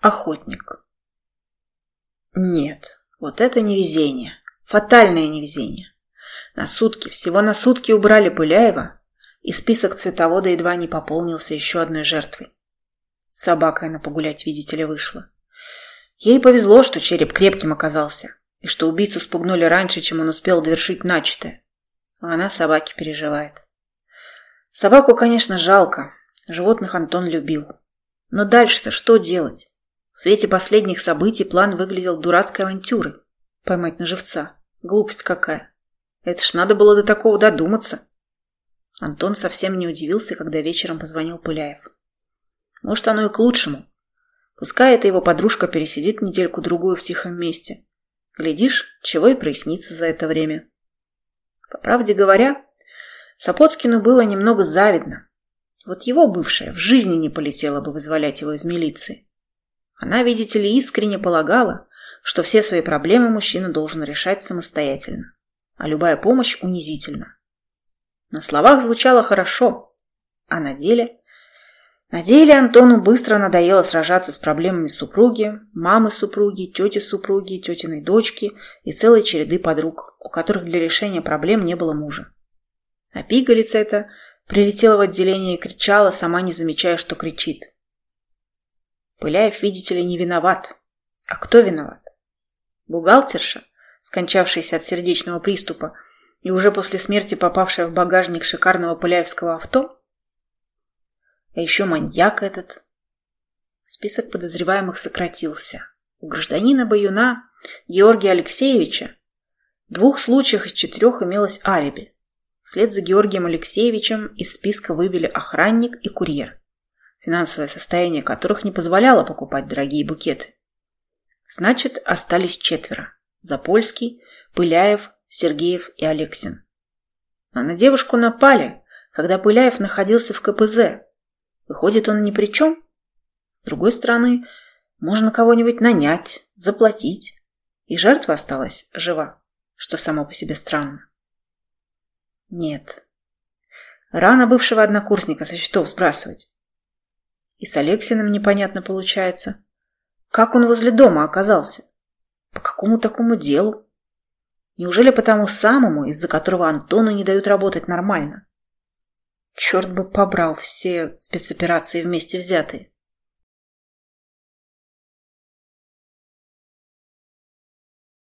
Охотник. Нет, вот это невезение. Фатальное невезение. На сутки, всего на сутки убрали Пыляева, и список цветовода едва не пополнился еще одной жертвой. Собака она погулять, видите ли, вышла. Ей повезло, что череп крепким оказался, и что убийцу спугнули раньше, чем он успел довершить начатое. А она собаке переживает. Собаку, конечно, жалко. Животных Антон любил. Но дальше-то что делать? В свете последних событий план выглядел дурацкой авантюрой. Поймать на живца. Глупость какая. Это ж надо было до такого додуматься. Антон совсем не удивился, когда вечером позвонил Пыляев. Может, оно и к лучшему. Пускай эта его подружка пересидит недельку-другую в тихом месте. Глядишь, чего и прояснится за это время. По правде говоря, Сапоцкину было немного завидно. Вот его бывшая в жизни не полетела бы вызволять его из милиции. Она, видите ли, искренне полагала, что все свои проблемы мужчина должен решать самостоятельно, а любая помощь унизительна. На словах звучало хорошо, а на деле на деле Антону быстро надоело сражаться с проблемами супруги, мамы супруги, тети супруги, тетиной дочки и целой череды подруг, у которых для решения проблем не было мужа. А пигалица эта прилетела в отделение и кричала, сама не замечая, что кричит. Пыляев, видите ли, не виноват. А кто виноват? Бухгалтерша, скончавшаяся от сердечного приступа и уже после смерти попавшая в багажник шикарного пыляевского авто – а еще маньяк этот. Список подозреваемых сократился. У гражданина Баюна Георгия Алексеевича в двух случаях из четырех имелось алиби. Вслед за Георгием Алексеевичем из списка выбили охранник и курьер, финансовое состояние которых не позволяло покупать дорогие букеты. Значит, остались четверо. Запольский, Пыляев, Сергеев и Алексин. Но на девушку напали, когда Пыляев находился в КПЗ, Выходит, он ни при чем? С другой стороны, можно кого-нибудь нанять, заплатить. И жертва осталась жива, что само по себе странно. Нет. Рано бывшего однокурсника со счетов сбрасывать. И с Алексиным непонятно получается. Как он возле дома оказался? По какому такому делу? Неужели по тому самому, из-за которого Антону не дают работать нормально? Черт бы побрал все спецоперации вместе взятые.